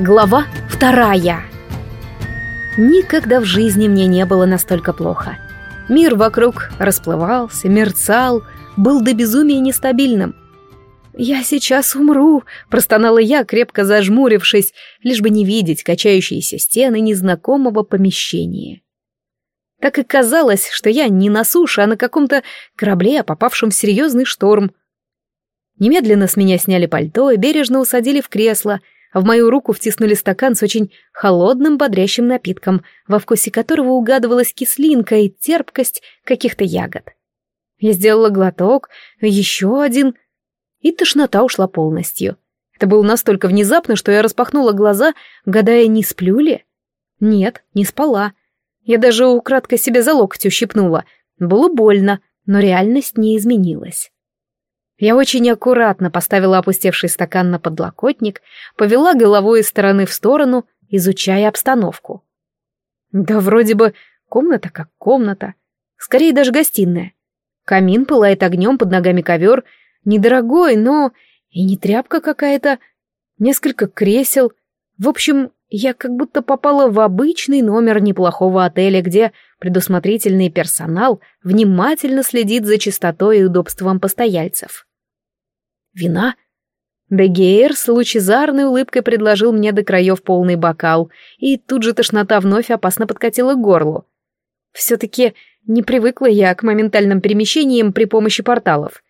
Глава вторая. Никогда в жизни мне не было настолько плохо. Мир вокруг расплывался, мерцал, был до безумия нестабильным. «Я сейчас умру», — простонала я, крепко зажмурившись, лишь бы не видеть качающиеся стены незнакомого помещения. Так и казалось, что я не на суше, а на каком-то корабле, попавшем в серьезный шторм. Немедленно с меня сняли пальто и бережно усадили в кресло — в мою руку втиснули стакан с очень холодным бодрящим напитком, во вкусе которого угадывалась кислинка и терпкость каких-то ягод. Я сделала глоток, еще один, и тошнота ушла полностью. Это было настолько внезапно, что я распахнула глаза, гадая, не сплю ли. Нет, не спала. Я даже украдкой себе за локоть ущипнула. Было больно, но реальность не изменилась. Я очень аккуратно поставила опустевший стакан на подлокотник, повела головой из стороны в сторону, изучая обстановку. Да вроде бы комната как комната, скорее даже гостиная. Камин пылает огнем, под ногами ковер, недорогой, но и не тряпка какая-то, несколько кресел. В общем, я как будто попала в обычный номер неплохого отеля, где предусмотрительный персонал внимательно следит за чистотой и удобством постояльцев. Вина? Дегейр с лучезарной улыбкой предложил мне до краев полный бокал, и тут же тошнота вновь опасно подкатила к горлу. Все-таки не привыкла я к моментальным перемещениям при помощи порталов.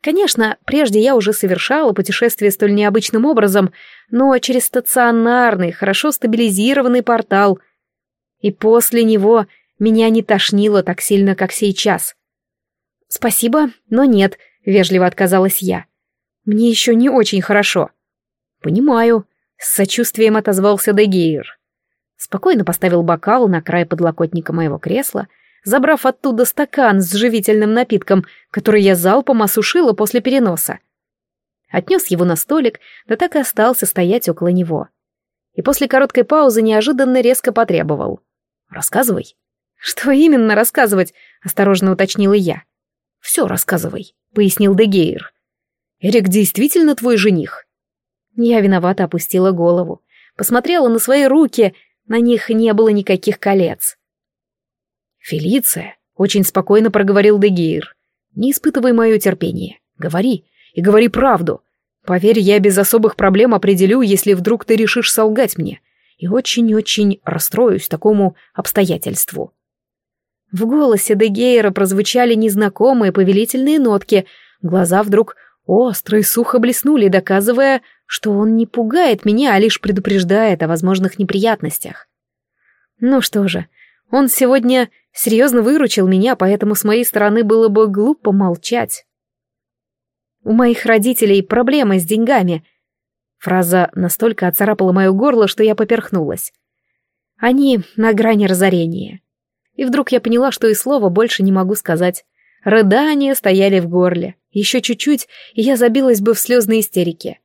Конечно, прежде я уже совершала путешествие столь необычным образом, но через стационарный, хорошо стабилизированный портал. И после него меня не тошнило так сильно, как сейчас. «Спасибо, но нет», — вежливо отказалась я. Мне еще не очень хорошо. Понимаю, с сочувствием отозвался Дегейр. Спокойно поставил бокал на край подлокотника моего кресла, забрав оттуда стакан с живительным напитком, который я залпом осушила после переноса. Отнес его на столик, да так и остался стоять около него. И после короткой паузы неожиданно резко потребовал. «Рассказывай». «Что именно рассказывать?» — осторожно уточнила я. «Все рассказывай», — пояснил Дегейр. Эрик действительно твой жених?» Я виновато опустила голову, посмотрела на свои руки, на них не было никаких колец. «Фелиция», — очень спокойно проговорил Дегейр, — «не испытывай мое терпение. Говори, и говори правду. Поверь, я без особых проблем определю, если вдруг ты решишь солгать мне, и очень-очень расстроюсь такому обстоятельству». В голосе Дегейра прозвучали незнакомые повелительные нотки, глаза вдруг остро сухо блеснули, доказывая, что он не пугает меня, а лишь предупреждает о возможных неприятностях. Ну что же, он сегодня серьезно выручил меня, поэтому с моей стороны было бы глупо молчать. У моих родителей проблемы с деньгами. Фраза настолько оцарапала мое горло, что я поперхнулась. Они на грани разорения. И вдруг я поняла, что и слова больше не могу сказать. Рыдания стояли в горле. Еще чуть-чуть, и я забилась бы в слезные истерики.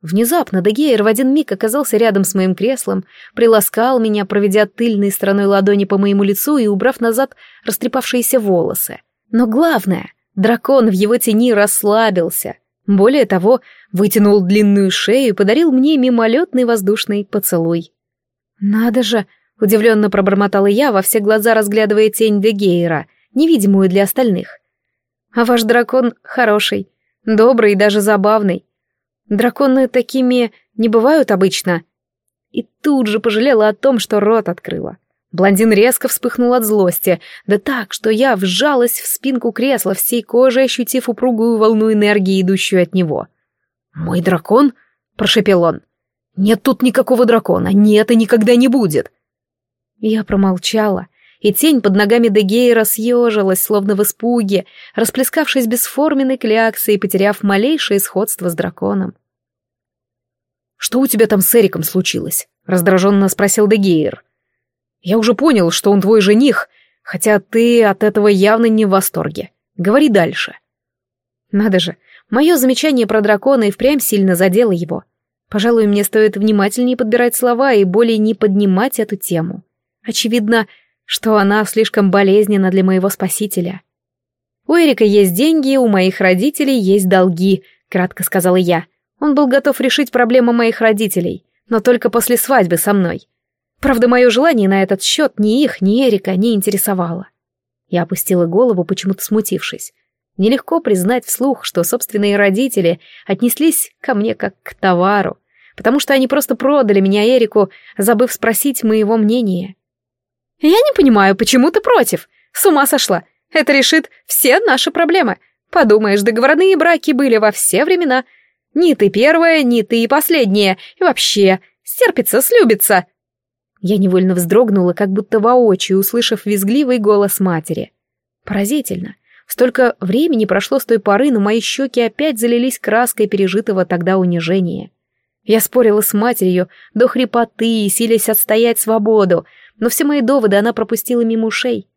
Внезапно Дегейр в один миг оказался рядом с моим креслом, приласкал меня, проведя тыльной стороной ладони по моему лицу и убрав назад растрепавшиеся волосы. Но главное, дракон в его тени расслабился. Более того, вытянул длинную шею и подарил мне мимолетный воздушный поцелуй. «Надо же!» — удивленно пробормотала я, во все глаза разглядывая тень Дегейра, невидимую для остальных. А ваш дракон хороший, добрый и даже забавный. Драконы такими не бывают обычно. И тут же пожалела о том, что рот открыла. Блондин резко вспыхнул от злости, да так, что я вжалась в спинку кресла, всей кожей ощутив упругую волну энергии, идущую от него. «Мой дракон?» — прошепел он. «Нет тут никакого дракона, нет и никогда не будет!» Я промолчала, и тень под ногами Дегейра съежилась, словно в испуге, расплескавшись бесформенной кляксой и потеряв малейшее сходство с драконом. «Что у тебя там с Эриком случилось?» — раздраженно спросил Дегейр. «Я уже понял, что он твой жених, хотя ты от этого явно не в восторге. Говори дальше». Надо же, мое замечание про дракона и впрямь сильно задело его. Пожалуй, мне стоит внимательнее подбирать слова и более не поднимать эту тему. Очевидно, что она слишком болезненна для моего спасителя. «У Эрика есть деньги, у моих родителей есть долги», — кратко сказала я. Он был готов решить проблему моих родителей, но только после свадьбы со мной. Правда, мое желание на этот счет ни их, ни Эрика не интересовало. Я опустила голову, почему-то смутившись. Нелегко признать вслух, что собственные родители отнеслись ко мне как к товару, потому что они просто продали меня Эрику, забыв спросить моего мнения. «Я не понимаю, почему ты против? С ума сошла. Это решит все наши проблемы. Подумаешь, договорные браки были во все времена. Ни ты первая, ни ты последняя. И вообще, стерпится, слюбится». Я невольно вздрогнула, как будто воочию, услышав визгливый голос матери. Поразительно. Столько времени прошло с той поры, но мои щеки опять залились краской пережитого тогда унижения. Я спорила с матерью до хрипоты, силясь отстоять свободу, но все мои доводы она пропустила мимо ушей.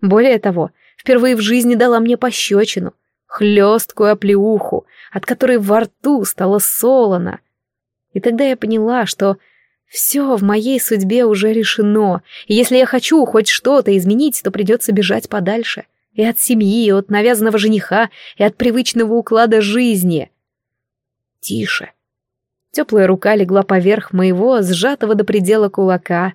Более того, впервые в жизни дала мне пощечину, хлесткую оплеуху, от которой во рту стало солоно. И тогда я поняла, что все в моей судьбе уже решено, и если я хочу хоть что-то изменить, то придется бежать подальше. И от семьи, и от навязанного жениха, и от привычного уклада жизни. Тише. Теплая рука легла поверх моего, сжатого до предела кулака.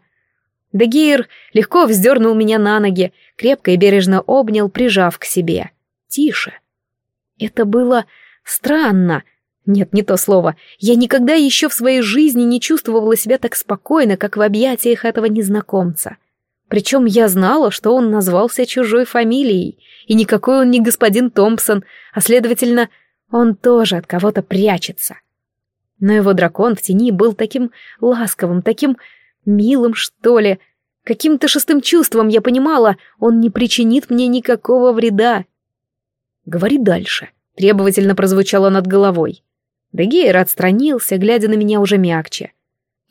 Дегир легко вздернул меня на ноги, крепко и бережно обнял, прижав к себе. Тише. Это было странно. Нет, не то слово. Я никогда еще в своей жизни не чувствовала себя так спокойно, как в объятиях этого незнакомца. Причем я знала, что он назвался чужой фамилией, и никакой он не господин Томпсон, а, следовательно, он тоже от кого-то прячется. Но его дракон в тени был таким ласковым, таким милым, что ли. Каким-то шестым чувством я понимала, он не причинит мне никакого вреда. «Говори дальше», — требовательно прозвучало над головой. Дегейр отстранился, глядя на меня уже мягче.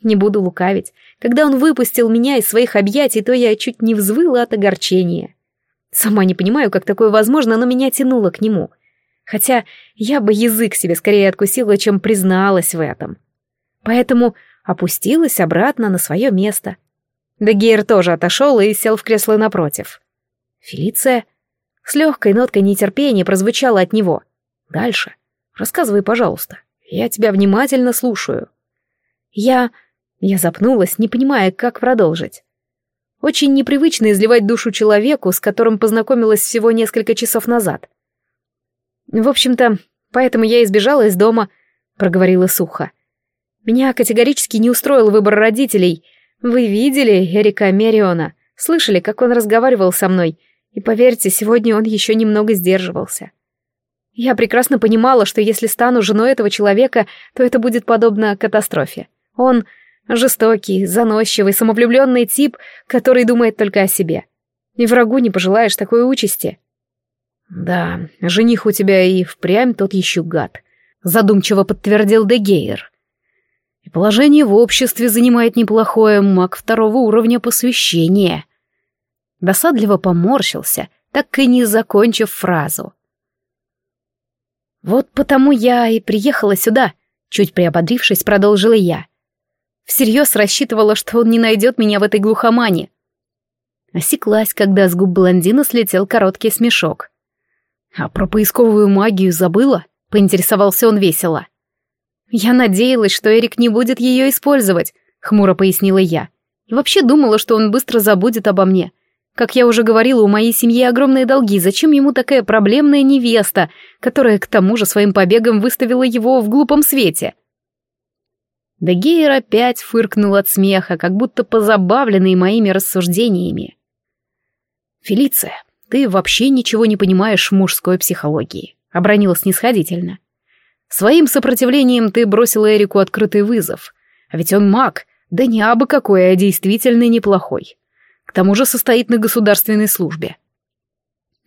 Не буду лукавить. Когда он выпустил меня из своих объятий, то я чуть не взвыла от огорчения. Сама не понимаю, как такое возможно, но меня тянуло к нему. Хотя я бы язык себе скорее откусила, чем призналась в этом. Поэтому опустилась обратно на свое место. Дегейр тоже отошел и сел в кресло напротив. Фелиция с легкой ноткой нетерпения прозвучала от него. «Дальше. Рассказывай, пожалуйста. Я тебя внимательно слушаю». Я я запнулась, не понимая, как продолжить. Очень непривычно изливать душу человеку, с которым познакомилась всего несколько часов назад. В общем-то, поэтому я избежала из дома, проговорила сухо. Меня категорически не устроил выбор родителей. Вы видели Эрика Мериона, слышали, как он разговаривал со мной, и поверьте, сегодня он еще немного сдерживался. Я прекрасно понимала, что если стану женой этого человека, то это будет подобно катастрофе. Он Жестокий, заносчивый, самовлюбленный тип, который думает только о себе. И врагу не пожелаешь такой участи. Да, жених у тебя и впрямь тот еще гад, задумчиво подтвердил Дегейр. И положение в обществе занимает неплохое маг второго уровня посвящения. Досадливо поморщился, так и не закончив фразу. «Вот потому я и приехала сюда», — чуть приободрившись, продолжила я. Всерьез рассчитывала, что он не найдет меня в этой глухомане. Осеклась, когда с губ блондина слетел короткий смешок. «А про поисковую магию забыла?» — поинтересовался он весело. «Я надеялась, что Эрик не будет ее использовать», — хмуро пояснила я. «И вообще думала, что он быстро забудет обо мне. Как я уже говорила, у моей семьи огромные долги. Зачем ему такая проблемная невеста, которая к тому же своим побегом выставила его в глупом свете?» Дегейр опять фыркнул от смеха, как будто позабавленный моими рассуждениями. «Фелиция, ты вообще ничего не понимаешь в мужской психологии», — обронил снисходительно. «Своим сопротивлением ты бросила Эрику открытый вызов. А ведь он маг, да не абы какой, а действительно неплохой. К тому же состоит на государственной службе.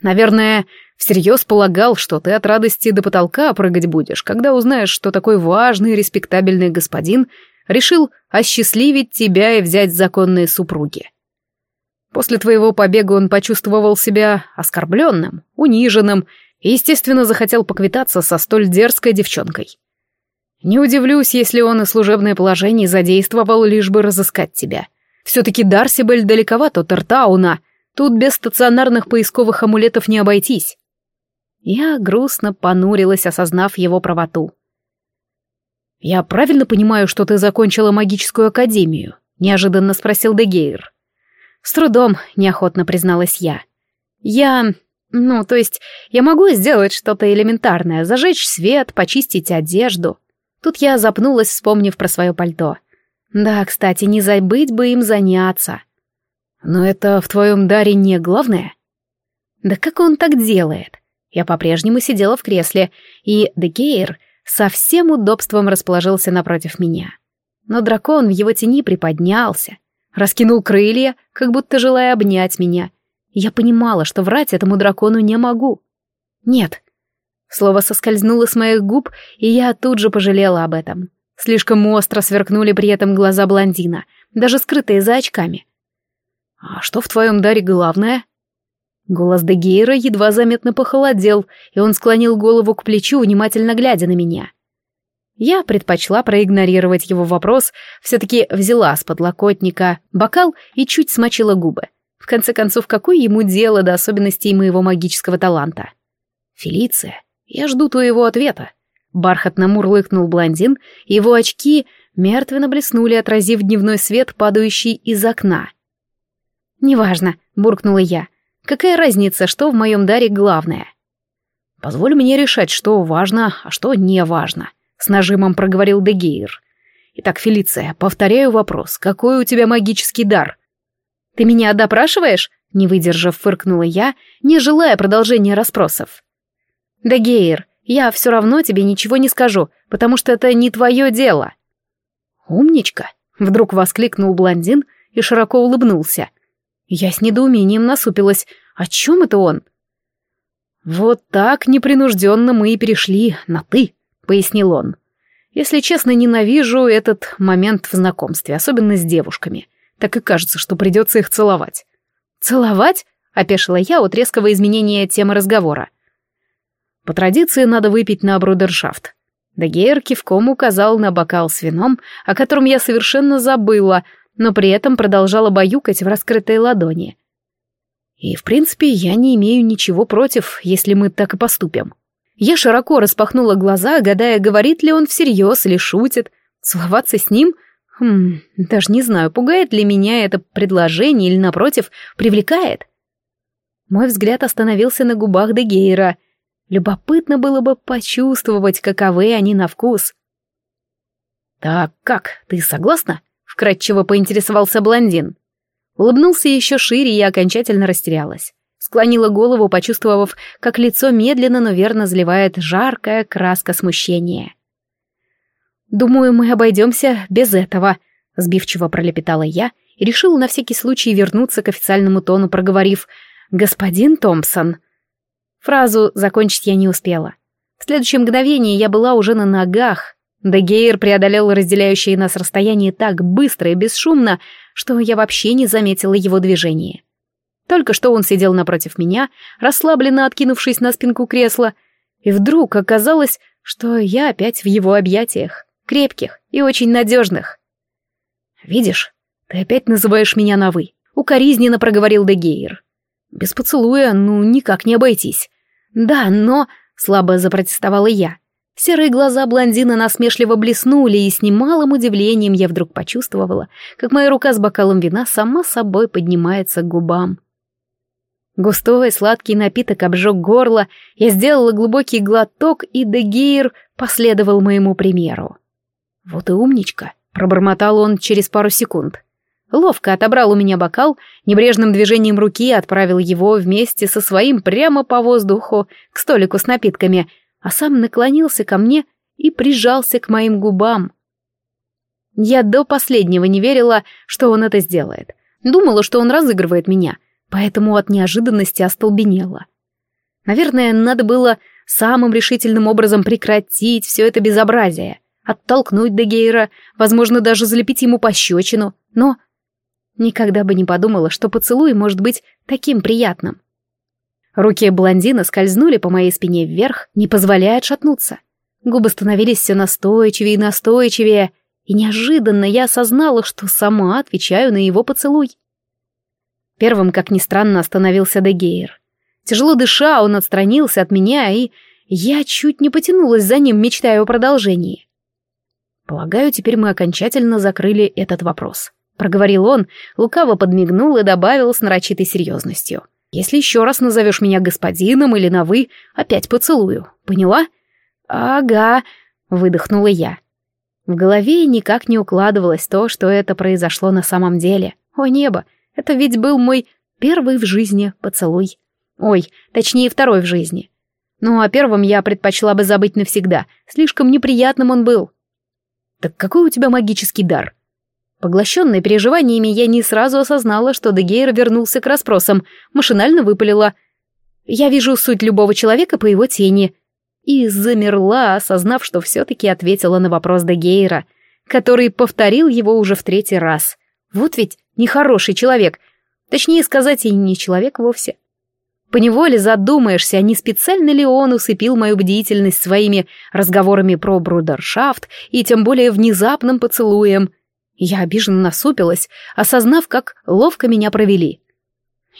Наверное, всерьез полагал, что ты от радости до потолка прыгать будешь, когда узнаешь, что такой важный, респектабельный господин решил осчастливить тебя и взять законные супруги. После твоего побега он почувствовал себя оскорбленным, униженным и, естественно, захотел поквитаться со столь дерзкой девчонкой. Не удивлюсь, если он и служебное положение задействовал, лишь бы разыскать тебя. Все-таки Дарсибель далековато от Иртауна — Тут без стационарных поисковых амулетов не обойтись. Я грустно понурилась, осознав его правоту. «Я правильно понимаю, что ты закончила магическую академию?» — неожиданно спросил Дегейр. «С трудом», — неохотно призналась я. «Я... ну, то есть, я могу сделать что-то элементарное, зажечь свет, почистить одежду». Тут я запнулась, вспомнив про свое пальто. «Да, кстати, не забыть бы им заняться». «Но это в твоем даре не главное?» «Да как он так делает?» Я по-прежнему сидела в кресле, и Декейр со всем удобством расположился напротив меня. Но дракон в его тени приподнялся, раскинул крылья, как будто желая обнять меня. Я понимала, что врать этому дракону не могу. Нет. Слово соскользнуло с моих губ, и я тут же пожалела об этом. Слишком остро сверкнули при этом глаза блондина, даже скрытые за очками. «А что в твоем даре главное?» Голос Дегейра едва заметно похолодел, и он склонил голову к плечу, внимательно глядя на меня. Я предпочла проигнорировать его вопрос, все-таки взяла с подлокотника бокал и чуть смочила губы. Конце концов, какое ему дело до особенностей моего магического таланта? «Фелиция, я жду твоего ответа». Бархатно мурлыкнул блондин, его очки мертвенно блеснули, отразив дневной свет, падающий из окна. «Неважно», — буркнула я, — Какая разница, что в моем даре главное? Позволь мне решать, что важно, а что не важно, с нажимом проговорил Дегейр. Итак, Фелиция, повторяю вопрос. Какой у тебя магический дар? Ты меня допрашиваешь? Не выдержав, фыркнула я, не желая продолжения расспросов. Дегейр, я все равно тебе ничего не скажу, потому что это не твое дело. Умничка, вдруг воскликнул блондин и широко улыбнулся. Я с недоумением насупилась. О чем это он? «Вот так непринужденно мы и перешли на «ты», — пояснил он. «Если честно, ненавижу этот момент в знакомстве, особенно с девушками. Так и кажется, что придется их целовать». «Целовать?» — опешила я от резкого изменения темы разговора. «По традиции надо выпить на брудершафт». Дагейр кивком указал на бокал с вином, о котором я совершенно забыла — но при этом продолжала баюкать в раскрытой ладони. И, в принципе, я не имею ничего против, если мы так и поступим. Я широко распахнула глаза, гадая, говорит ли он всерьез или шутит. Целоваться с ним? Хм, даже не знаю, пугает ли меня это предложение или, напротив, привлекает. Мой взгляд остановился на губах Дегейра. Любопытно было бы почувствовать, каковы они на вкус. «Так как, ты согласна?» вкратчиво поинтересовался блондин. Улыбнулся еще шире и окончательно растерялась. Склонила голову, почувствовав, как лицо медленно, но верно заливает жаркая краска смущения. «Думаю, мы обойдемся без этого», — сбивчиво пролепетала я и решила на всякий случай вернуться к официальному тону, проговорив «Господин Томпсон». Фразу закончить я не успела. В следующее мгновение я была уже на ногах, Дегейр преодолел разделяющее нас расстояние так быстро и бесшумно, что я вообще не заметила его движения. Только что он сидел напротив меня, расслабленно откинувшись на спинку кресла, и вдруг оказалось, что я опять в его объятиях, крепких и очень надежных. «Видишь, ты опять называешь меня на «вы», — укоризненно проговорил Дегейр. «Без поцелуя, ну, никак не обойтись». «Да, но...» — слабо запротестовала я. Серые глаза блондина насмешливо блеснули, и с немалым удивлением я вдруг почувствовала, как моя рука с бокалом вина сама собой поднимается к губам. Густой сладкий напиток обжег горло, я сделала глубокий глоток, и Дегейр последовал моему примеру. «Вот и умничка», — пробормотал он через пару секунд. Ловко отобрал у меня бокал, небрежным движением руки отправил его вместе со своим прямо по воздуху к столику с напитками — а сам наклонился ко мне и прижался к моим губам. Я до последнего не верила, что он это сделает. Думала, что он разыгрывает меня, поэтому от неожиданности остолбенела. Наверное, надо было самым решительным образом прекратить все это безобразие, оттолкнуть Дегейра, возможно, даже залепить ему пощечину, но никогда бы не подумала, что поцелуй может быть таким приятным. Руки блондина скользнули по моей спине вверх, не позволяя отшатнуться. Губы становились все настойчивее и настойчивее, и неожиданно я осознала, что сама отвечаю на его поцелуй. Первым, как ни странно, остановился Дегейр. Тяжело дыша, он отстранился от меня, и я чуть не потянулась за ним, мечтая о продолжении. Полагаю, теперь мы окончательно закрыли этот вопрос. Проговорил он, лукаво подмигнул и добавил с нарочитой серьезностью. Если еще раз назовешь меня господином или на «вы», опять поцелую. Поняла? Ага, выдохнула я. В голове никак не укладывалось то, что это произошло на самом деле. О небо, это ведь был мой первый в жизни поцелуй. Ой, точнее, второй в жизни. Ну, о первом я предпочла бы забыть навсегда. Слишком неприятным он был. Так какой у тебя магический дар? Поглощенная переживаниями, я не сразу осознала, что Дегейр вернулся к расспросам, машинально выпалила. «Я вижу суть любого человека по его тени». И замерла, осознав, что все-таки ответила на вопрос Дегейра, который повторил его уже в третий раз. Вот ведь нехороший человек. Точнее сказать, и не человек вовсе. Поневоле задумаешься, не специально ли он усыпил мою бдительность своими разговорами про брудершафт и тем более внезапным поцелуем — я обиженно насупилась, осознав, как ловко меня провели.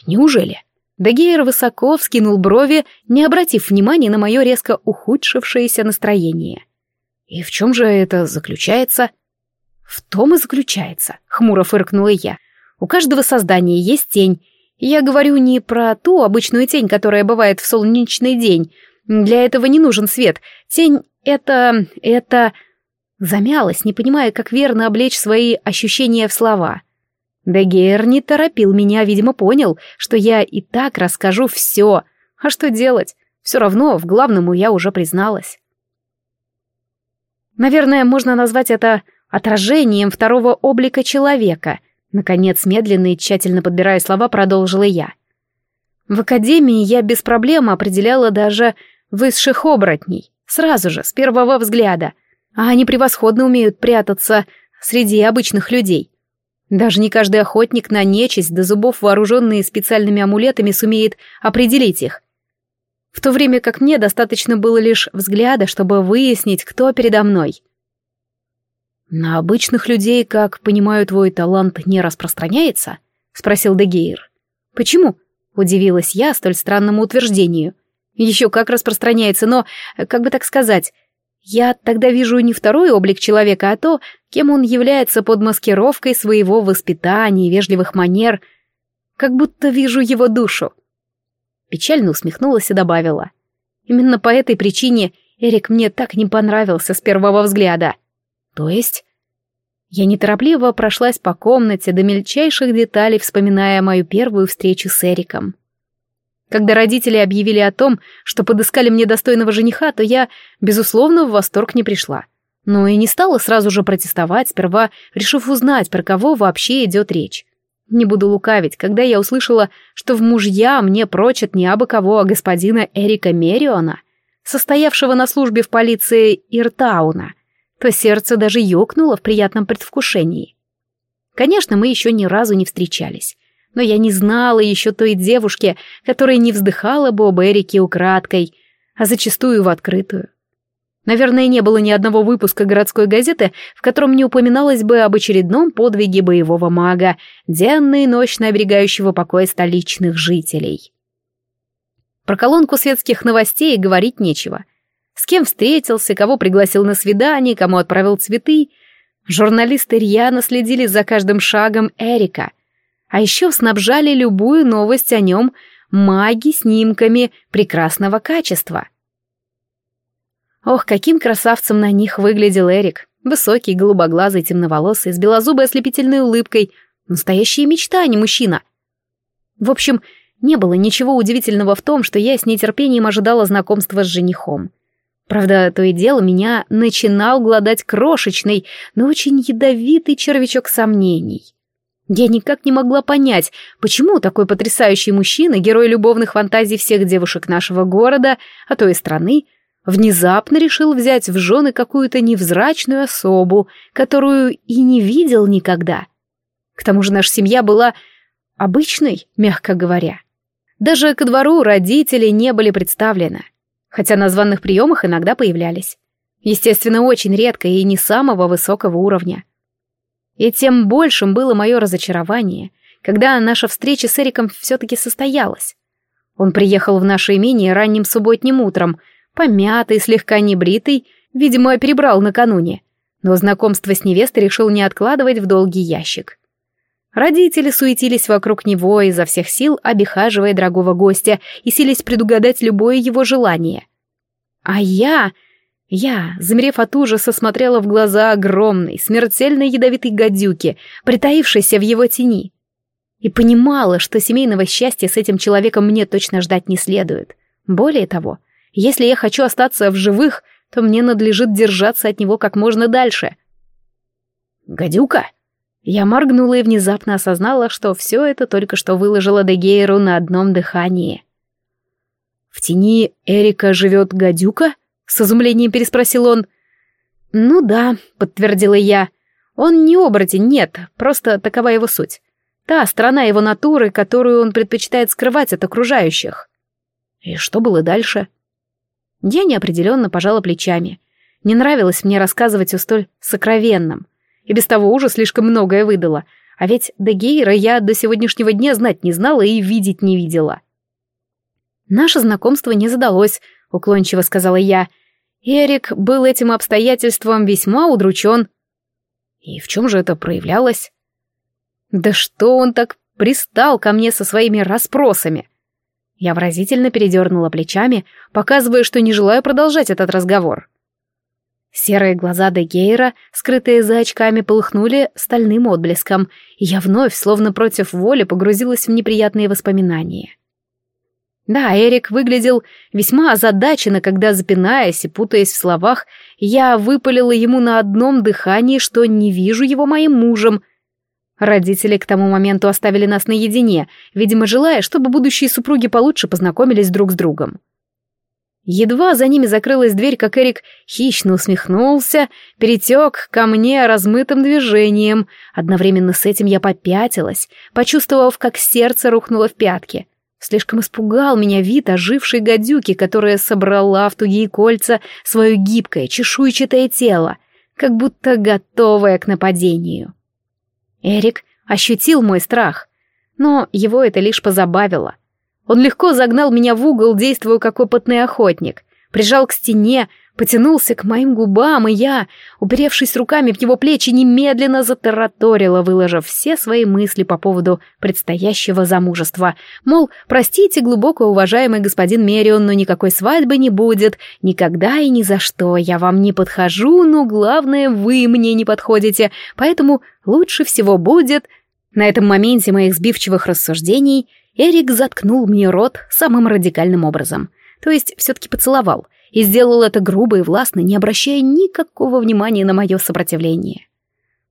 Неужели? Дагейр высоко вскинул брови, не обратив внимания на мое резко ухудшившееся настроение. И в чем же это заключается? В том и заключается, хмуро фыркнула я. У каждого создания есть тень. Я говорю не про ту обычную тень, которая бывает в солнечный день. Для этого не нужен свет. Тень — это... это... Замялась, не понимая, как верно облечь свои ощущения в слова. Дегейр не торопил меня, видимо, понял, что я и так расскажу все. А что делать? Все равно в главному я уже призналась. Наверное, можно назвать это отражением второго облика человека. Наконец, медленно и тщательно подбирая слова, продолжила я. В академии я без проблем определяла даже высших оборотней. Сразу же, с первого взгляда а они превосходно умеют прятаться среди обычных людей. Даже не каждый охотник на нечисть до зубов, вооруженный специальными амулетами, сумеет определить их. В то время как мне достаточно было лишь взгляда, чтобы выяснить, кто передо мной. «На обычных людей, как понимаю, твой талант не распространяется?» — спросил Дегейр. «Почему?» — удивилась я столь странному утверждению. «Еще как распространяется, но, как бы так сказать, я тогда вижу не второй облик человека, а то, кем он является под маскировкой своего воспитания и вежливых манер, как будто вижу его душу. Печально усмехнулась и добавила. Именно по этой причине Эрик мне так не понравился с первого взгляда. То есть... Я неторопливо прошлась по комнате до мельчайших деталей, вспоминая мою первую встречу с Эриком. Когда родители объявили о том, что подыскали мне достойного жениха, то я, безусловно, в восторг не пришла. Но и не стала сразу же протестовать, сперва решив узнать, про кого вообще идет речь. Не буду лукавить, когда я услышала, что в мужья мне прочат не абы кого, а господина Эрика Мериона, состоявшего на службе в полиции Иртауна, то сердце даже ёкнуло в приятном предвкушении. Конечно, мы еще ни разу не встречались, но я не знала еще той девушки, которая не вздыхала бы об Эрике украдкой, а зачастую в открытую. Наверное, не было ни одного выпуска городской газеты, в котором не упоминалось бы об очередном подвиге боевого мага, денно и ночно оберегающего покой столичных жителей. Про колонку светских новостей говорить нечего. С кем встретился, кого пригласил на свидание, кому отправил цветы. Журналисты рьяно следили за каждым шагом Эрика — а еще снабжали любую новость о нем маги снимками прекрасного качества. Ох, каким красавцем на них выглядел Эрик. Высокий, голубоглазый, темноволосый, с белозубой ослепительной улыбкой. Настоящая мечта, а не мужчина. В общем, не было ничего удивительного в том, что я с нетерпением ожидала знакомства с женихом. Правда, то и дело меня начинал гладать крошечный, но очень ядовитый червячок сомнений. Я никак не могла понять, почему такой потрясающий мужчина, герой любовных фантазий всех девушек нашего города, а то и страны, внезапно решил взять в жены какую-то невзрачную особу, которую и не видел никогда. К тому же наша семья была обычной, мягко говоря. Даже ко двору родители не были представлены, хотя на званных приемах иногда появлялись. Естественно, очень редко и не самого высокого уровня. И тем большим было мое разочарование, когда наша встреча с Эриком все-таки состоялась. Он приехал в наше имение ранним субботним утром, помятый, слегка небритый, видимо, перебрал накануне. но знакомство с невестой решил не откладывать в долгий ящик. Родители суетились вокруг него изо всех сил, обихаживая дорогого гостя и сились предугадать любое его желание. А я... Я, замерев от ужаса, смотрела в глаза огромной, смертельно ядовитой гадюки, притаившейся в его тени. И понимала, что семейного счастья с этим человеком мне точно ждать не следует. Более того, если я хочу остаться в живых, то мне надлежит держаться от него как можно дальше. «Гадюка!» Я моргнула и внезапно осознала, что все это только что выложила Дегейру на одном дыхании. «В тени Эрика живет гадюка?» — с изумлением переспросил он. «Ну да», — подтвердила я. «Он не оборотень, нет, просто такова его суть. Та сторона его натуры, которую он предпочитает скрывать от окружающих». «И что было дальше?» Я неопределенно пожала плечами. Не нравилось мне рассказывать о столь сокровенном. И без того уже слишком многое выдала. А ведь Дегейра я до сегодняшнего дня знать не знала и видеть не видела. «Наше знакомство не задалось», — уклончиво сказала я. Эрик был этим обстоятельством весьма удручен. И в чем же это проявлялось? Да что он так пристал ко мне со своими расспросами? Я выразительно передернула плечами, показывая, что не желаю продолжать этот разговор. Серые глаза Дегейра, скрытые за очками, полыхнули стальным отблеском, и я вновь, словно против воли, погрузилась в неприятные воспоминания. Да, Эрик выглядел весьма озадаченно, когда, запинаясь и путаясь в словах, я выпалила ему на одном дыхании, что не вижу его моим мужем, Родители к тому моменту оставили нас наедине, видимо, желая, чтобы будущие супруги получше познакомились друг с другом. Едва за ними закрылась дверь, как Эрик хищно усмехнулся, перетек ко мне размытым движением. Одновременно с этим я попятилась, почувствовав, как сердце рухнуло в пятки. Слишком испугал меня вид ожившей гадюки, которая собрала в тугие кольца свое гибкое, чешуйчатое тело, как будто готовое к нападению. Эрик ощутил мой страх, но его это лишь позабавило. Он легко загнал меня в угол, действуя как опытный охотник, прижал к стене, потянулся к моим губам, и я, уперевшись руками в его плечи, немедленно затараторила, выложив все свои мысли по поводу предстоящего замужества. Мол, простите, глубоко уважаемый господин Мерион, но никакой свадьбы не будет, никогда и ни за что, я вам не подхожу, но главное, вы мне не подходите, поэтому лучше всего будет... На этом моменте моих сбивчивых рассуждений Эрик заткнул мне рот самым радикальным образом. То есть все-таки поцеловал — и сделал это грубо и властно, не обращая никакого внимания на мое сопротивление.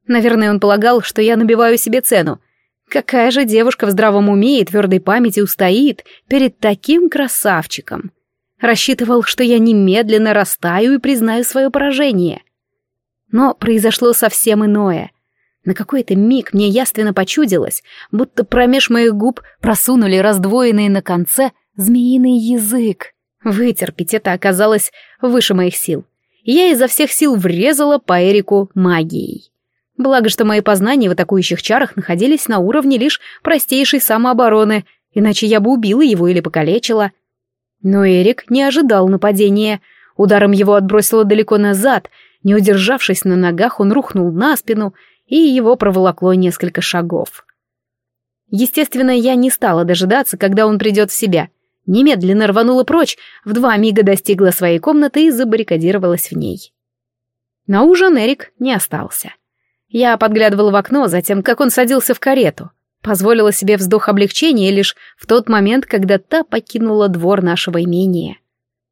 Наверное, он полагал, что я набиваю себе цену. Какая же девушка в здравом уме и твердой памяти устоит перед таким красавчиком? Рассчитывал, что я немедленно растаю и признаю свое поражение. Но произошло совсем иное. На какой-то миг мне яственно почудилось, будто промеж моих губ просунули раздвоенный на конце змеиный язык. Вытерпеть это оказалось выше моих сил. Я изо всех сил врезала по Эрику магией. Благо, что мои познания в атакующих чарах находились на уровне лишь простейшей самообороны, иначе я бы убила его или покалечила. Но Эрик не ожидал нападения. Ударом его отбросило далеко назад. Не удержавшись на ногах, он рухнул на спину, и его проволокло несколько шагов. Естественно, я не стала дожидаться, когда он придет в себя — немедленно рванула прочь, в два мига достигла своей комнаты и забаррикадировалась в ней. На ужин Эрик не остался. Я подглядывала в окно, затем, как он садился в карету. Позволила себе вздох облегчения лишь в тот момент, когда та покинула двор нашего имения.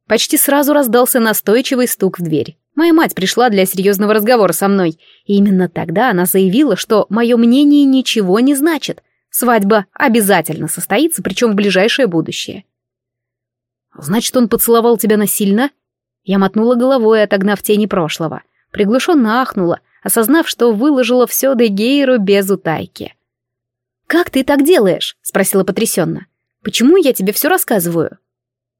Почти сразу раздался настойчивый стук в дверь. Моя мать пришла для серьезного разговора со мной, и именно тогда она заявила, что мое мнение ничего не значит. Свадьба обязательно состоится, причем в ближайшее будущее. «Значит, он поцеловал тебя насильно?» Я мотнула головой, отогнав тени прошлого. Приглушенно ахнула, осознав, что выложила все Дегейру без утайки. «Как ты так делаешь?» — спросила потрясенно. «Почему я тебе все рассказываю?»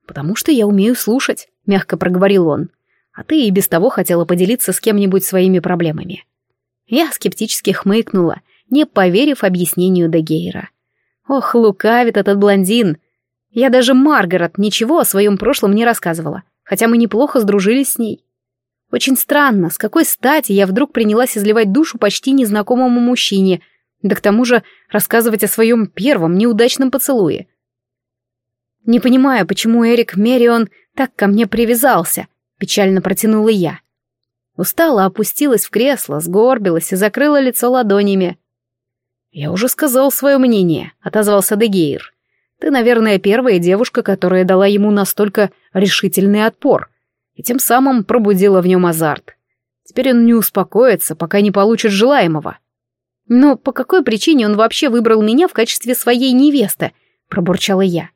«Потому что я умею слушать», — мягко проговорил он. «А ты и без того хотела поделиться с кем-нибудь своими проблемами». Я скептически хмыкнула, не поверив объяснению Дегейра. «Ох, лукавит этот блондин!» Я даже Маргарет ничего о своем прошлом не рассказывала, хотя мы неплохо сдружились с ней. Очень странно, с какой стати я вдруг принялась изливать душу почти незнакомому мужчине, да к тому же рассказывать о своем первом неудачном поцелуе. Не понимаю, почему Эрик Мерион так ко мне привязался, печально протянула я. Устала, опустилась в кресло, сгорбилась и закрыла лицо ладонями. «Я уже сказал свое мнение», — отозвался Дегейр. «Ты, наверное, первая девушка, которая дала ему настолько решительный отпор, и тем самым пробудила в нем азарт. Теперь он не успокоится, пока не получит желаемого». «Но по какой причине он вообще выбрал меня в качестве своей невесты?» — пробурчала я.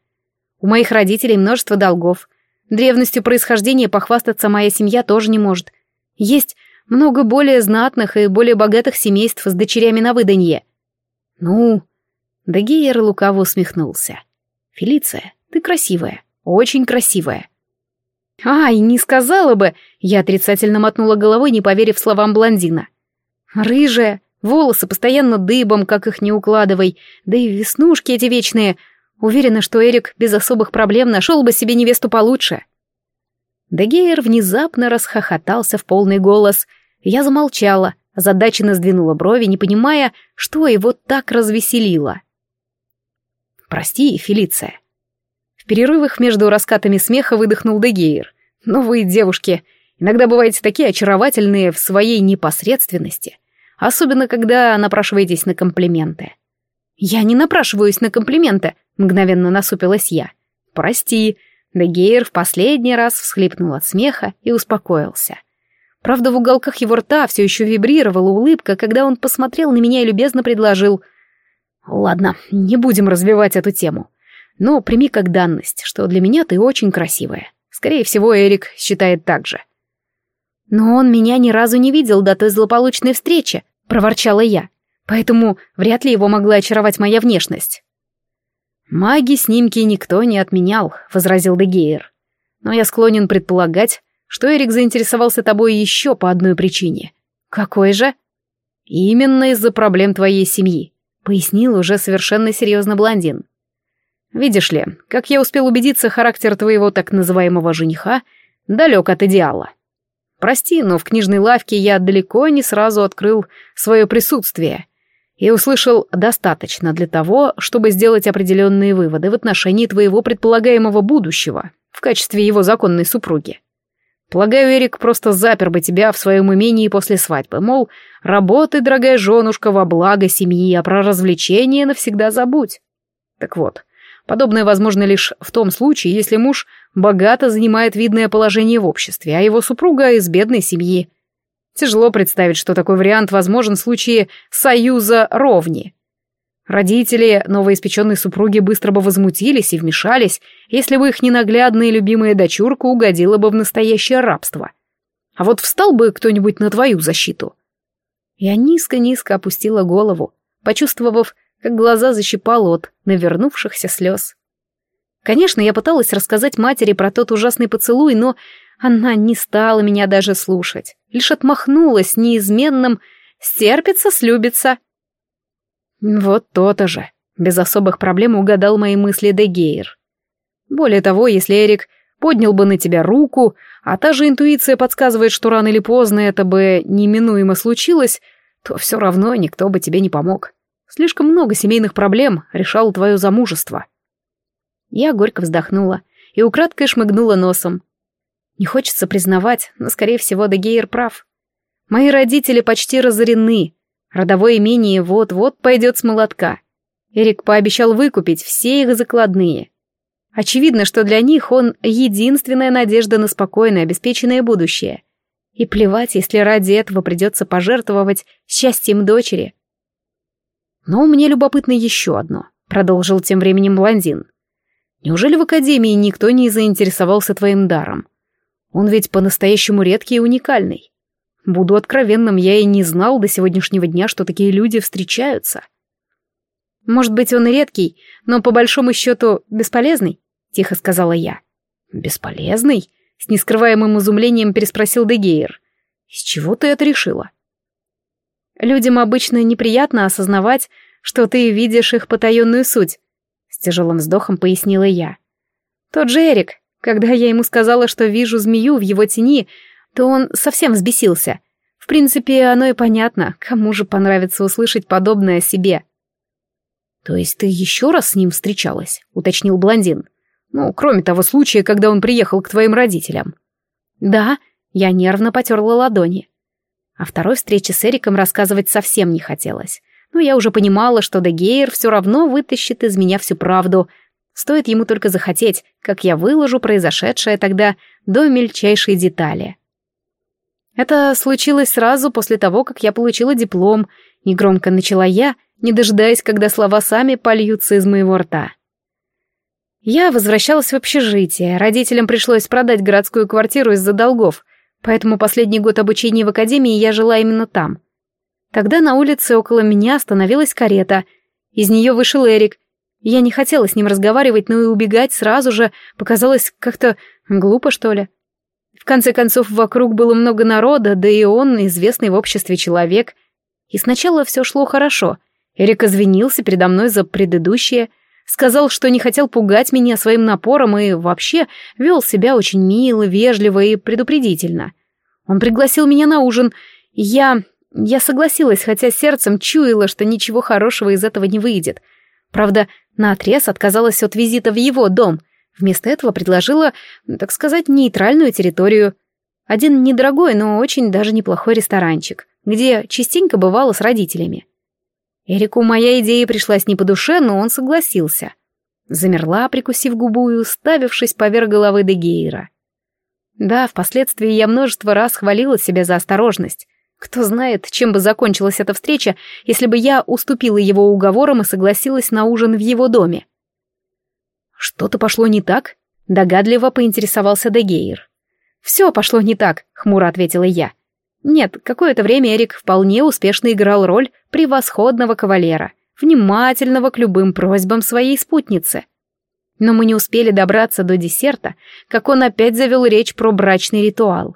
У моих родителей множество долгов. Древностью происхождения похвастаться моя семья тоже не может. Есть много более знатных и более богатых семейств с дочерями на выданье. Ну, Дагейер лукаво усмехнулся. Фелиция, ты красивая, очень красивая. Ай, не сказала бы, я отрицательно мотнула головой, не поверив словам блондина. Рыжая, волосы постоянно дыбом, как их не укладывай, да и веснушки эти вечные — Уверена, что Эрик без особых проблем нашел бы себе невесту получше. Дегейр внезапно расхохотался в полный голос. Я замолчала, озадаченно сдвинула брови, не понимая, что его так развеселило. «Прости, Фелиция». В перерывах между раскатами смеха выдохнул Дегейр. «Но вы, девушки, иногда бываете такие очаровательные в своей непосредственности, особенно когда напрашиваетесь на комплименты». «Я не напрашиваюсь на комплименты», Мгновенно насупилась я. «Прости». Дегейр в последний раз всхлипнул от смеха и успокоился. Правда, в уголках его рта все еще вибрировала улыбка, когда он посмотрел на меня и любезно предложил. «Ладно, не будем развивать эту тему. Но прими как данность, что для меня ты очень красивая. Скорее всего, Эрик считает так же». «Но он меня ни разу не видел до той злополучной встречи», — проворчала я. «Поэтому вряд ли его могла очаровать моя внешность». «Маги снимки никто не отменял», — возразил Дегейр. «Но я склонен предполагать, что Эрик заинтересовался тобой еще по одной причине». «Какой же?» «Именно из-за проблем твоей семьи», — пояснил уже совершенно серьезно блондин. «Видишь ли, как я успел убедиться, характер твоего так называемого жениха далек от идеала. Прости, но в книжной лавке я далеко не сразу открыл свое присутствие» и услышал достаточно для того, чтобы сделать определенные выводы в отношении твоего предполагаемого будущего в качестве его законной супруги. Полагаю, Эрик просто запер бы тебя в своем имении после свадьбы, мол, работай, дорогая женушка, во благо семьи, а про развлечения навсегда забудь. Так вот, подобное возможно лишь в том случае, если муж богато занимает видное положение в обществе, а его супруга из бедной семьи – Тяжело представить, что такой вариант возможен в случае союза ровни. Родители новоиспеченной супруги быстро бы возмутились и вмешались, если бы их ненаглядная любимая дочурка угодила бы в настоящее рабство. А вот встал бы кто-нибудь на твою защиту. Я низко-низко опустила голову, почувствовав, как глаза защипало от навернувшихся слез. Конечно, я пыталась рассказать матери про тот ужасный поцелуй, но она не стала меня даже слушать, лишь отмахнулась неизменным «стерпится, слюбится». Вот то-то же. Без особых проблем угадал мои мысли Дегейр. Более того, если Эрик поднял бы на тебя руку, а та же интуиция подсказывает, что рано или поздно это бы неминуемо случилось, то все равно никто бы тебе не помог. Слишком много семейных проблем решало твое замужество. Я горько вздохнула и украдкой шмыгнула носом. Не хочется признавать, но, скорее всего, Дагейр прав. Мои родители почти разорены. Родовое имение вот-вот пойдет с молотка. Эрик пообещал выкупить все их закладные. Очевидно, что для них он единственная надежда на спокойное, обеспеченное будущее. И плевать, если ради этого придется пожертвовать счастьем дочери. Но мне любопытно еще одно, продолжил тем временем блондин. Неужели в Академии никто не заинтересовался твоим даром? Он ведь по-настоящему редкий и уникальный. Буду откровенным, я и не знал до сегодняшнего дня, что такие люди встречаются. Может быть, он и редкий, но по большому счету бесполезный, тихо сказала я. Бесполезный? С нескрываемым изумлением переспросил Дегейр. С чего ты это решила? Людям обычно неприятно осознавать, что ты видишь их потаенную суть, с тяжелым вздохом пояснила я. Тот же Эрик, когда я ему сказала, что вижу змею в его тени, то он совсем взбесился. В принципе, оно и понятно, кому же понравится услышать подобное о себе. «То есть ты еще раз с ним встречалась?» — уточнил блондин. «Ну, кроме того случая, когда он приехал к твоим родителям». «Да», — я нервно потерла ладони. О второй встрече с Эриком рассказывать совсем не хотелось. Но я уже понимала, что Дегейр все равно вытащит из меня всю правду. Стоит ему только захотеть, как я выложу произошедшее тогда до мельчайшей детали. Это случилось сразу после того, как я получила диплом, негромко начала я — не дожидаясь, когда слова сами польются из моего рта. Я возвращалась в общежитие, родителям пришлось продать городскую квартиру из-за долгов, поэтому последний год обучения в академии я жила именно там. Тогда на улице около меня остановилась карета. Из нее вышел Эрик. Я не хотела с ним разговаривать, но и убегать сразу же показалось как-то глупо, что ли. В конце концов, вокруг было много народа, да и он известный в обществе человек. И сначала все шло хорошо — Эрик извинился передо мной за предыдущее, сказал, что не хотел пугать меня своим напором и вообще вел себя очень мило, вежливо и предупредительно. Он пригласил меня на ужин, я... я согласилась, хотя сердцем чуяла, что ничего хорошего из этого не выйдет. Правда, наотрез отказалась от визита в его дом. Вместо этого предложила, так сказать, нейтральную территорию. Один недорогой, но очень даже неплохой ресторанчик, где частенько бывала с родителями. Эрику моя идея пришлась не по душе, но он согласился. Замерла, прикусив губу и уставившись поверх головы Дегейра. Да, впоследствии я множество раз хвалила себя за осторожность. Кто знает, чем бы закончилась эта встреча, если бы я уступила его уговорам и согласилась на ужин в его доме. Что-то пошло не так? Догадливо поинтересовался Дегейр. «Все пошло не так», — хмуро ответила я. Нет, какое-то время Эрик вполне успешно играл роль превосходного кавалера, внимательного к любым просьбам своей спутницы. Но мы не успели добраться до десерта, как он опять завел речь про брачный ритуал.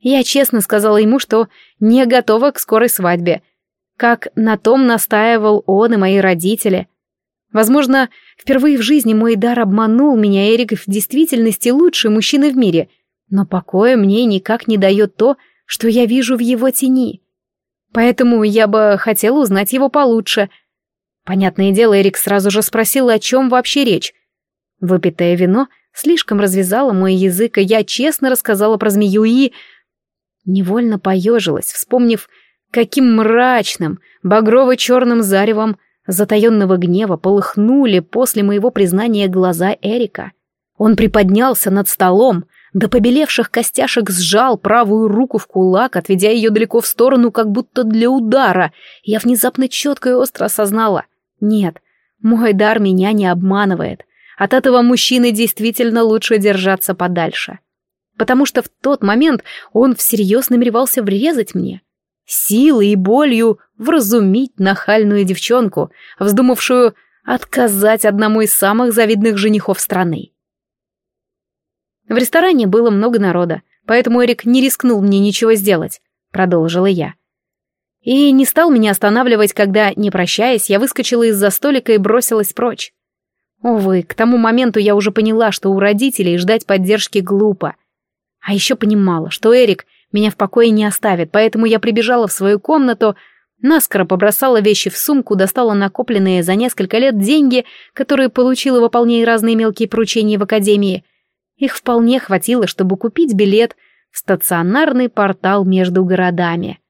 Я честно сказала ему, что не готова к скорой свадьбе, как на том настаивал он и мои родители. Возможно, впервые в жизни мой дар обманул меня, Эрик в действительности лучший мужчина в мире, но покоя мне никак не дает то, что я вижу в его тени. Поэтому я бы хотела узнать его получше. Понятное дело, Эрик сразу же спросил, о чем вообще речь. Выпитое вино слишком развязало мой язык, и я честно рассказала про змею и... Невольно поежилась, вспомнив, каким мрачным, багрово-черным заревом затаенного гнева полыхнули после моего признания глаза Эрика. Он приподнялся над столом, до побелевших костяшек сжал правую руку в кулак, отведя ее далеко в сторону, как будто для удара. Я внезапно четко и остро осознала. Нет, мой дар меня не обманывает. От этого мужчины действительно лучше держаться подальше. Потому что в тот момент он всерьез намеревался врезать мне. Силой и болью вразумить нахальную девчонку, вздумавшую отказать одному из самых завидных женихов страны. В ресторане было много народа, поэтому Эрик не рискнул мне ничего сделать, продолжила я. И не стал меня останавливать, когда, не прощаясь, я выскочила из-за столика и бросилась прочь. Увы, к тому моменту я уже поняла, что у родителей ждать поддержки глупо. А еще понимала, что Эрик меня в покое не оставит, поэтому я прибежала в свою комнату, наскоро побросала вещи в сумку, достала накопленные за несколько лет деньги, которые получила, выполняя разные мелкие поручения в академии, их вполне хватило, чтобы купить билет в стационарный портал между городами.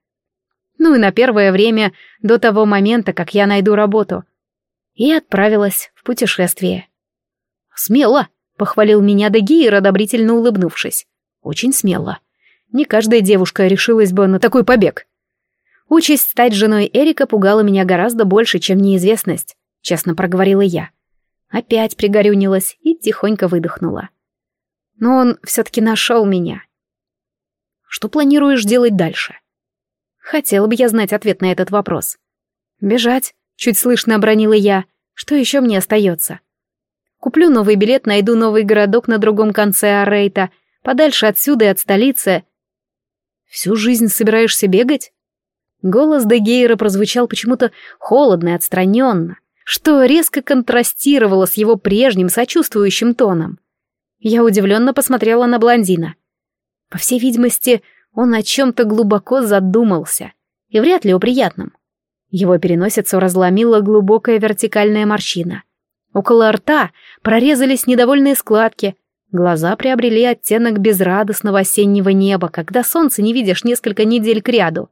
Ну и на первое время, до того момента, как я найду работу. И отправилась в путешествие. «Смело», — похвалил меня Дагиер, одобрительно улыбнувшись. «Очень смело. Не каждая девушка решилась бы на такой побег». Участь стать женой Эрика пугала меня гораздо больше, чем неизвестность, честно проговорила я. Опять пригорюнилась и тихонько выдохнула. Но он все-таки нашел меня. Что планируешь делать дальше? Хотела бы я знать ответ на этот вопрос. Бежать, чуть слышно обронила я. Что еще мне остается? Куплю новый билет, найду новый городок на другом конце Арейта, подальше отсюда и от столицы. Всю жизнь собираешься бегать? Голос Дегейра прозвучал почему-то холодно и отстраненно, что резко контрастировало с его прежним сочувствующим тоном. Я удивленно посмотрела на блондина. По всей видимости, он о чем-то глубоко задумался, и вряд ли о приятном. Его переносицу разломила глубокая вертикальная морщина. Около рта прорезались недовольные складки, глаза приобрели оттенок безрадостного осеннего неба, когда солнце не видишь несколько недель кряду.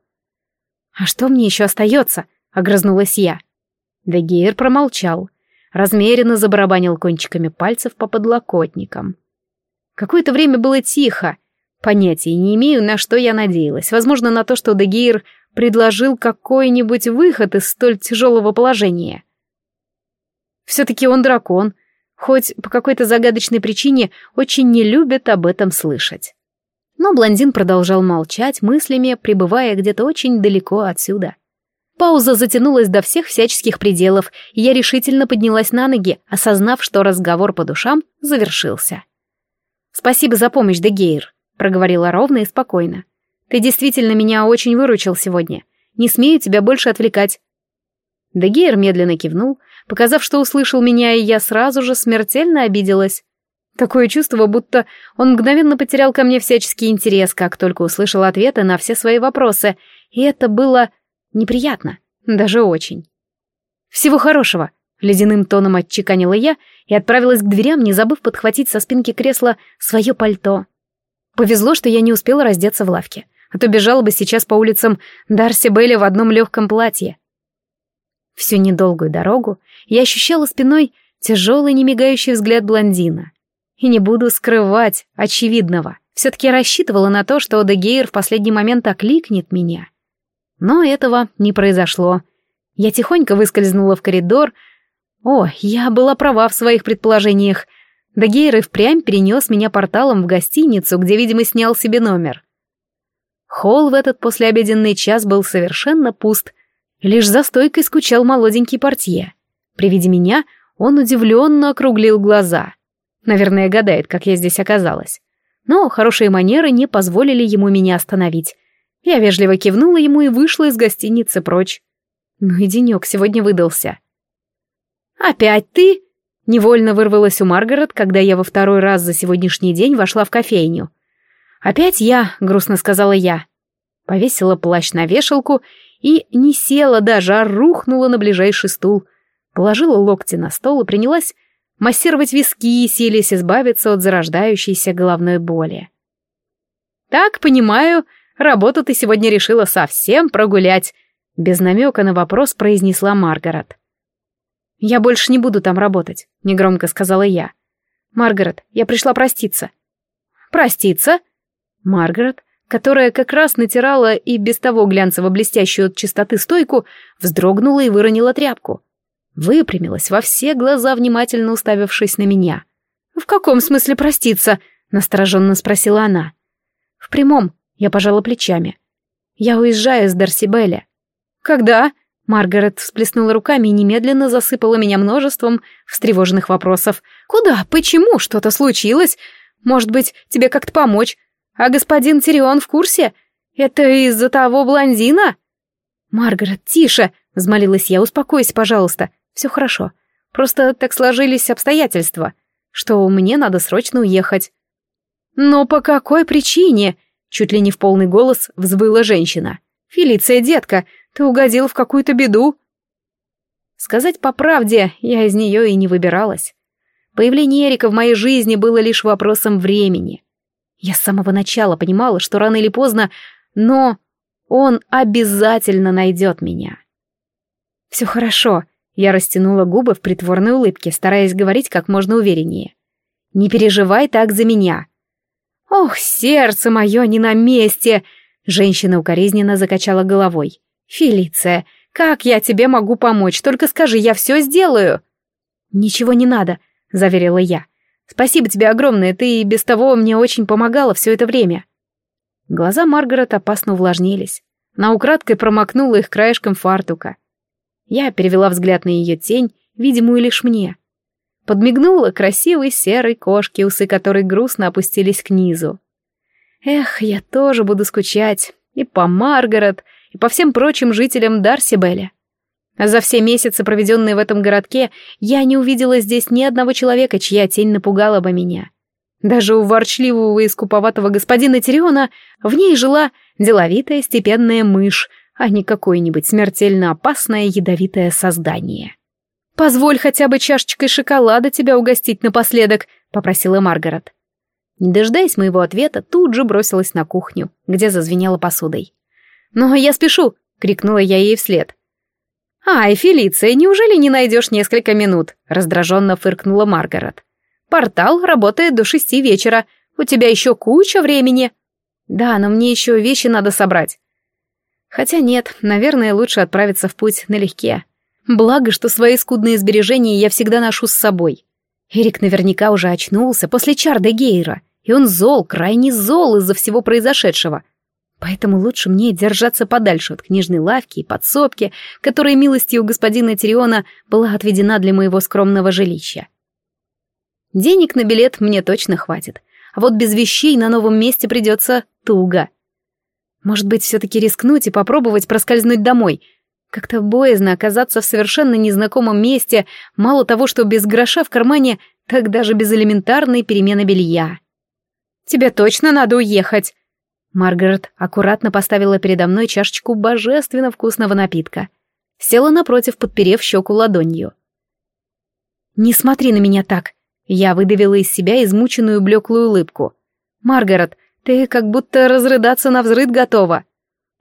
«А что мне еще остается?» — огрызнулась я. Дегейр промолчал, размеренно забарабанил кончиками пальцев по подлокотникам. Какое-то время было тихо, понятия не имею, на что я надеялась. Возможно, на то, что Дегейр предложил какой-нибудь выход из столь тяжелого положения. Все-таки он дракон, хоть по какой-то загадочной причине очень не любит об этом слышать. Но блондин продолжал молчать, мыслями пребывая где-то очень далеко отсюда. Пауза затянулась до всех всяческих пределов, и я решительно поднялась на ноги, осознав, что разговор по душам завершился. «Спасибо за помощь, Дегейр», — проговорила ровно и спокойно. Ты действительно меня очень выручил сегодня. Не смею тебя больше отвлекать». Дегейр медленно кивнул, показав, что услышал меня, и я сразу же смертельно обиделась. Такое чувство, будто он мгновенно потерял ко мне всяческий интерес, как только услышал ответы на все свои вопросы, и это было неприятно, даже очень. «Всего хорошего», — ледяным тоном отчеканила я и отправилась к дверям, не забыв подхватить со спинки кресла свое пальто. Повезло, что я не успела раздеться в лавке а то бежала бы сейчас по улицам Дарси Белли в одном легком платье. Всю недолгую дорогу я ощущала спиной тяжелый немигающий взгляд блондина. И не буду скрывать очевидного. Все-таки рассчитывала на то, что Дегейр в последний момент окликнет меня. Но этого не произошло. Я тихонько выскользнула в коридор. О, я была права в своих предположениях. Дегейр и впрямь перенес меня порталом в гостиницу, где, видимо, снял себе номер. Холл в этот послеобеденный час был совершенно пуст. Лишь за стойкой скучал молоденький портье. При виде меня он удивленно округлил глаза. Наверное, гадает, как я здесь оказалась. Но хорошие манеры не позволили ему меня остановить. Я вежливо кивнула ему и вышла из гостиницы прочь. Ну и денек сегодня выдался. «Опять ты?» — невольно вырвалась у Маргарет, когда я во второй раз за сегодняшний день вошла в кофейню. «Опять я», — грустно сказала я. Повесила плащ на вешалку и не села даже, а рухнула на ближайший стул. Положила локти на стол и принялась массировать виски, силясь избавиться от зарождающейся головной боли. «Так, понимаю, работу ты сегодня решила совсем прогулять», — без намека на вопрос произнесла Маргарет. «Я больше не буду там работать», — негромко сказала я. «Маргарет, я пришла проститься». «Проститься?» Маргарет, которая как раз натирала и без того глянцево-блестящую от чистоты стойку, вздрогнула и выронила тряпку. Выпрямилась во все глаза, внимательно уставившись на меня. «В каком смысле проститься?» — настороженно спросила она. «В прямом», — я пожала плечами. «Я уезжаю из Дарсибеля». «Когда?» Маргарет всплеснула руками и немедленно засыпала меня множеством встревоженных вопросов. «Куда? Почему? Что-то случилось? Может быть, тебе как-то помочь? А господин Тирион в курсе? Это из-за того блондина? Маргарет, тише, взмолилась я, успокойся, пожалуйста. Все хорошо. Просто так сложились обстоятельства, что мне надо срочно уехать. Но по какой причине? Чуть ли не в полный голос взвыла женщина. Фелиция, детка, ты угодил в какую-то беду. Сказать по правде, я из нее и не выбиралась. Появление Эрика в моей жизни было лишь вопросом времени. Я с самого начала понимала, что рано или поздно, но он обязательно найдет меня. «Все хорошо», — я растянула губы в притворной улыбке, стараясь говорить как можно увереннее. «Не переживай так за меня». «Ох, сердце мое не на месте!» Женщина укоризненно закачала головой. «Фелиция, как я тебе могу помочь? Только скажи, я все сделаю!» «Ничего не надо», — заверила я. Спасибо тебе огромное, ты и без того мне очень помогала все это время». Глаза Маргарет опасно увлажнились. Она украдкой промокнула их краешком фартука. Я перевела взгляд на ее тень, видимую лишь мне. Подмигнула красивой серой кошке, усы которой грустно опустились к низу. Эх, я тоже буду скучать и по Маргарет, и по всем прочим жителям Дарсибеля. За все месяцы, проведенные в этом городке, я не увидела здесь ни одного человека, чья тень напугала бы меня. Даже у ворчливого и скуповатого господина Тириона в ней жила деловитая степенная мышь, а не какое-нибудь смертельно опасное ядовитое создание. «Позволь хотя бы чашечкой шоколада тебя угостить напоследок», — попросила Маргарет. Не дожидаясь моего ответа, тут же бросилась на кухню, где зазвенела посудой. «Но я спешу!» — крикнула я ей вслед. «Ай, Фелиция, неужели не найдешь несколько минут?» — раздраженно фыркнула Маргарет. «Портал работает до шести вечера. У тебя еще куча времени». «Да, но мне еще вещи надо собрать». Хотя нет, наверное, лучше отправиться в путь налегке. Благо, что свои скудные сбережения я всегда ношу с собой. Эрик наверняка уже очнулся после чар Гейра, и он зол, крайне зол из-за всего произошедшего. Поэтому лучше мне держаться подальше от книжной лавки и подсобки, которая милостью господина Тириона была отведена для моего скромного жилища. Денег на билет мне точно хватит, а вот без вещей на новом месте придется туго. Может быть, все-таки рискнуть и попробовать проскользнуть домой. Как-то боязно оказаться в совершенно незнакомом месте, мало того, что без гроша в кармане, так даже без элементарной перемены белья. «Тебе точно надо уехать!» Маргарет аккуратно поставила передо мной чашечку божественно вкусного напитка. Села напротив, подперев щеку ладонью. «Не смотри на меня так!» Я выдавила из себя измученную блеклую улыбку. «Маргарет, ты как будто разрыдаться на взрыд готова».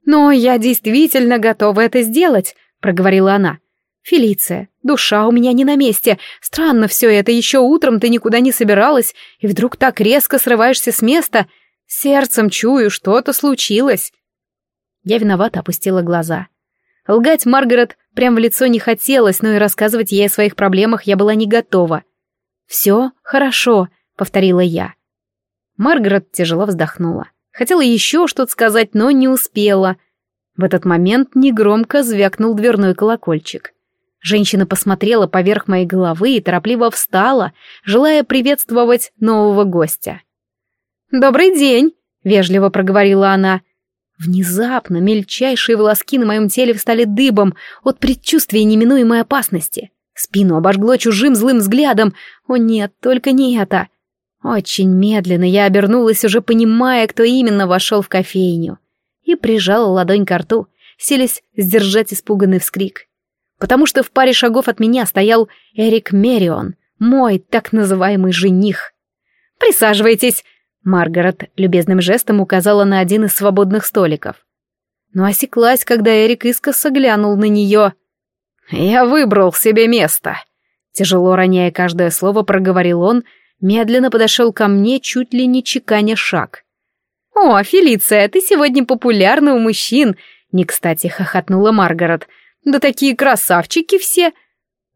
«Но я действительно готова это сделать», — проговорила она. «Фелиция, душа у меня не на месте. Странно все это, еще утром ты никуда не собиралась, и вдруг так резко срываешься с места. Сердцем чую, что-то случилось». Я виновато опустила глаза. Лгать Маргарет прям в лицо не хотелось, но и рассказывать ей о своих проблемах я была не готова. «Все хорошо», — повторила я. Маргарет тяжело вздохнула. Хотела еще что-то сказать, но не успела. В этот момент негромко звякнул дверной колокольчик. Женщина посмотрела поверх моей головы и торопливо встала, желая приветствовать нового гостя. «Добрый день!» — вежливо проговорила она. Внезапно мельчайшие волоски на моем теле встали дыбом от предчувствия неминуемой опасности. Спину обожгло чужим злым взглядом. О нет, только не это. Очень медленно я обернулась, уже понимая, кто именно вошел в кофейню, и прижала ладонь к рту, селись сдержать испуганный вскрик. Потому что в паре шагов от меня стоял Эрик Мерион, мой так называемый жених. «Присаживайтесь!» Маргарет любезным жестом указала на один из свободных столиков. Но осеклась, когда Эрик искоса глянул на нее. «Я выбрал себе место», — тяжело роняя каждое слово, проговорил он, медленно подошел ко мне, чуть ли не чеканя шаг. «О, Фелиция, ты сегодня популярна у мужчин», — не кстати хохотнула Маргарет. «Да такие красавчики все!»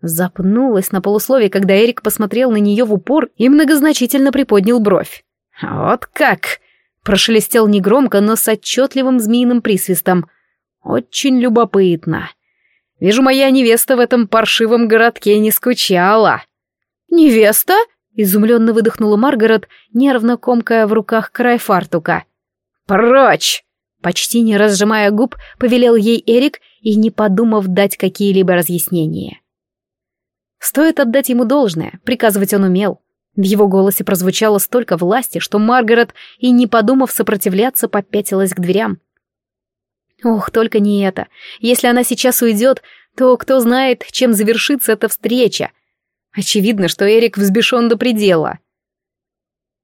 Запнулась на полусловие, когда Эрик посмотрел на нее в упор и многозначительно приподнял бровь. «Вот как!» — прошелестел негромко, но с отчетливым змеиным присвистом. «Очень любопытно. Вижу, моя невеста в этом паршивом городке не скучала». «Невеста?» — изумленно выдохнула Маргарет, нервно комкая в руках край фартука. «Прочь!» Почти не разжимая губ, повелел ей Эрик и не подумав дать какие-либо разъяснения. Стоит отдать ему должное, приказывать он умел. В его голосе прозвучало столько власти, что Маргарет, и не подумав сопротивляться, попятилась к дверям. Ох, только не это. Если она сейчас уйдет, то кто знает, чем завершится эта встреча. Очевидно, что Эрик взбешен до предела.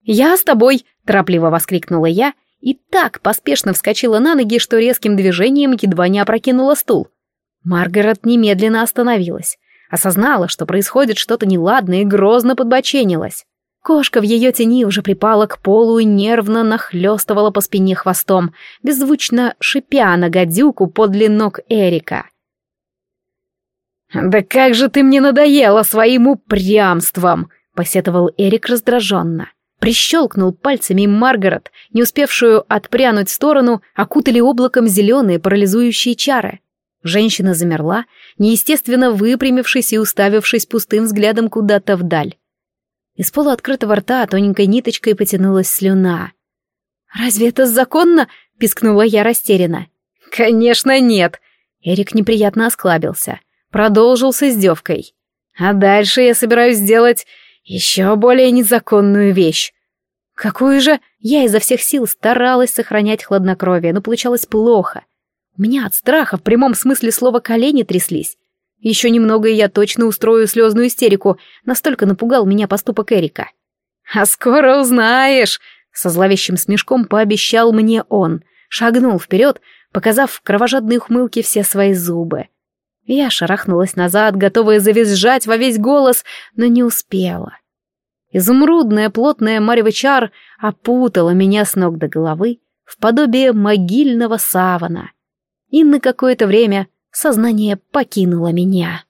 «Я с тобой!» — торопливо воскликнула я, и так поспешно вскочила на ноги, что резким движением едва не опрокинула стул. Маргарет немедленно остановилась осознала, что происходит что-то неладное и грозно подбоченилась. Кошка в ее тени уже припала к полу и нервно нахлестывала по спине хвостом, беззвучно шипя на гадюку подле ног Эрика. «Да как же ты мне надоела своим упрямством!» — посетовал Эрик раздраженно. Прищелкнул пальцами Маргарет, не успевшую отпрянуть в сторону, окутали облаком зеленые парализующие чары. Женщина замерла, неестественно выпрямившись и уставившись пустым взглядом куда-то вдаль. Из полуоткрытого рта тоненькой ниточкой потянулась слюна. «Разве это законно?» — пискнула я растерянно. «Конечно нет!» Эрик неприятно осклабился. Продолжил с издевкой. «А дальше я собираюсь сделать еще более незаконную вещь». Какую же... Я изо всех сил старалась сохранять хладнокровие, но получалось плохо. Меня от страха в прямом смысле слова колени тряслись. Еще немного, и я точно устрою слезную истерику, настолько напугал меня поступок Эрика. «А скоро узнаешь!» — со зловещим смешком пообещал мне он, шагнул вперед, показав в кровожадной ухмылке все свои зубы. Я шарахнулась назад, готовая завизжать во весь голос, но не успела. Изумрудная плотная марево чар опутала меня с ног до головы в подобие могильного савана. И на какое-то время сознание покинуло меня.